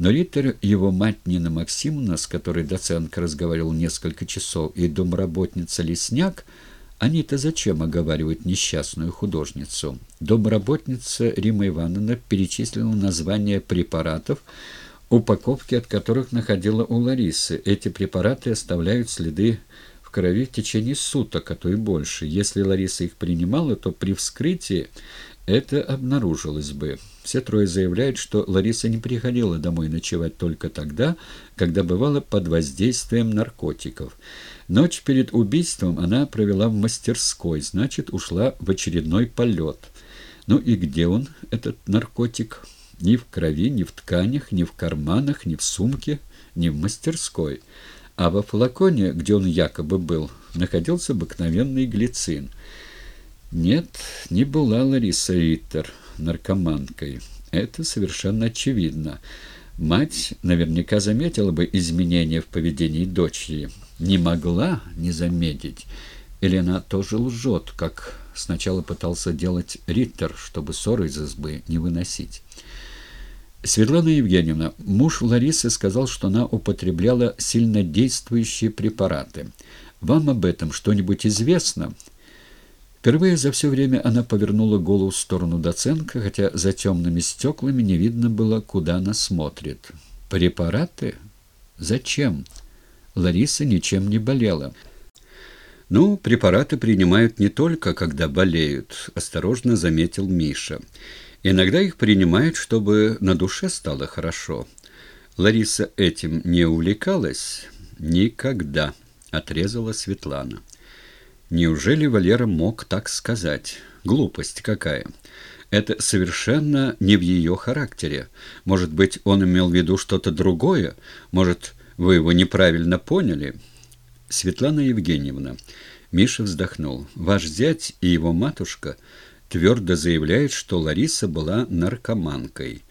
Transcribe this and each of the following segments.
Но Риттер, его мать Нина Максимовна, с которой доценко разговаривал несколько часов, и домработница Лесняк, они-то зачем оговаривать несчастную художницу? Домработница Рима Ивановна перечислила названия препаратов, упаковки от которых находила у Ларисы. Эти препараты оставляют следы в крови в течение суток, а то и больше. Если Лариса их принимала, то при вскрытии это обнаружилось бы. Все трое заявляют, что Лариса не приходила домой ночевать только тогда, когда бывала под воздействием наркотиков. Ночь перед убийством она провела в мастерской, значит, ушла в очередной полет. Ну и где он, этот наркотик? Ни в крови, ни в тканях, ни в карманах, ни в сумке, ни в мастерской. А во флаконе, где он якобы был, находился обыкновенный глицин. Нет, не была Лариса Риттер наркоманкой. Это совершенно очевидно. Мать наверняка заметила бы изменения в поведении дочери. Не могла не заметить. Или она тоже лжет, как сначала пытался делать Риттер, чтобы ссоры из избы не выносить. Светлана Евгеньевна, муж Ларисы сказал, что она употребляла сильнодействующие препараты. Вам об этом что-нибудь известно?» Впервые за все время она повернула голову в сторону доценка, хотя за темными стеклами не видно было, куда она смотрит. «Препараты? Зачем?» Лариса ничем не болела. «Ну, препараты принимают не только, когда болеют», — осторожно заметил Миша. Иногда их принимают, чтобы на душе стало хорошо. Лариса этим не увлекалась? Никогда, отрезала Светлана. Неужели Валера мог так сказать? Глупость какая. Это совершенно не в ее характере. Может быть, он имел в виду что-то другое? Может, вы его неправильно поняли? Светлана Евгеньевна. Миша вздохнул. Ваш зять и его матушка твердо заявляет, что Лариса была наркоманкой.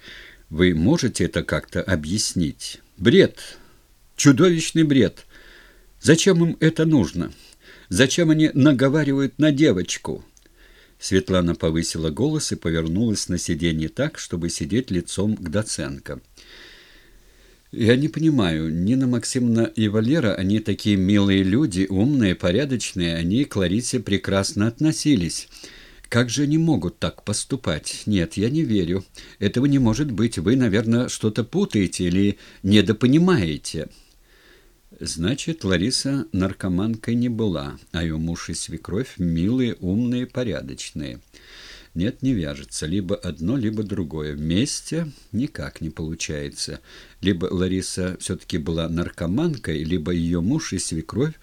Вы можете это как-то объяснить? Бред! Чудовищный бред! Зачем им это нужно? Зачем они наговаривают на девочку?» Светлана повысила голос и повернулась на сиденье так, чтобы сидеть лицом к Доценко. «Я не понимаю, Нина Максимовна и Валера, они такие милые люди, умные, порядочные, они к Ларисе прекрасно относились». Как же они могут так поступать? Нет, я не верю. Этого не может быть. Вы, наверное, что-то путаете или недопонимаете. Значит, Лариса наркоманкой не была, а ее муж и свекровь милые, умные, порядочные. Нет, не вяжется. Либо одно, либо другое. Вместе никак не получается. Либо Лариса все-таки была наркоманкой, либо ее муж и свекровь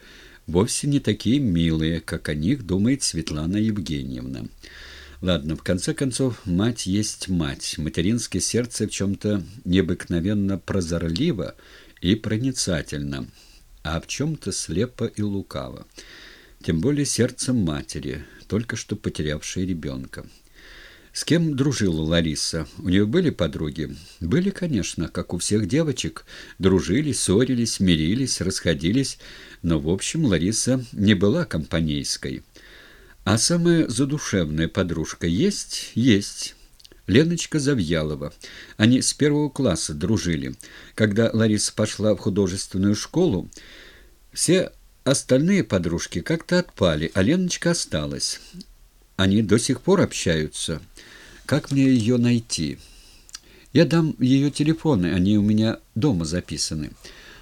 вовсе не такие милые, как о них думает Светлана Евгеньевна. Ладно, в конце концов, мать есть мать. Материнское сердце в чем-то необыкновенно прозорливо и проницательно, а в чем-то слепо и лукаво. Тем более сердцем матери, только что потерявшей ребенка. С кем дружила Лариса? У нее были подруги? Были, конечно, как у всех девочек. Дружили, ссорились, мирились, расходились. Но, в общем, Лариса не была компанейской. А самая задушевная подружка есть? Есть. Леночка Завьялова. Они с первого класса дружили. Когда Лариса пошла в художественную школу, все остальные подружки как-то отпали, а Леночка осталась. Они до сих пор общаются. Как мне ее найти? Я дам ее телефоны, они у меня дома записаны.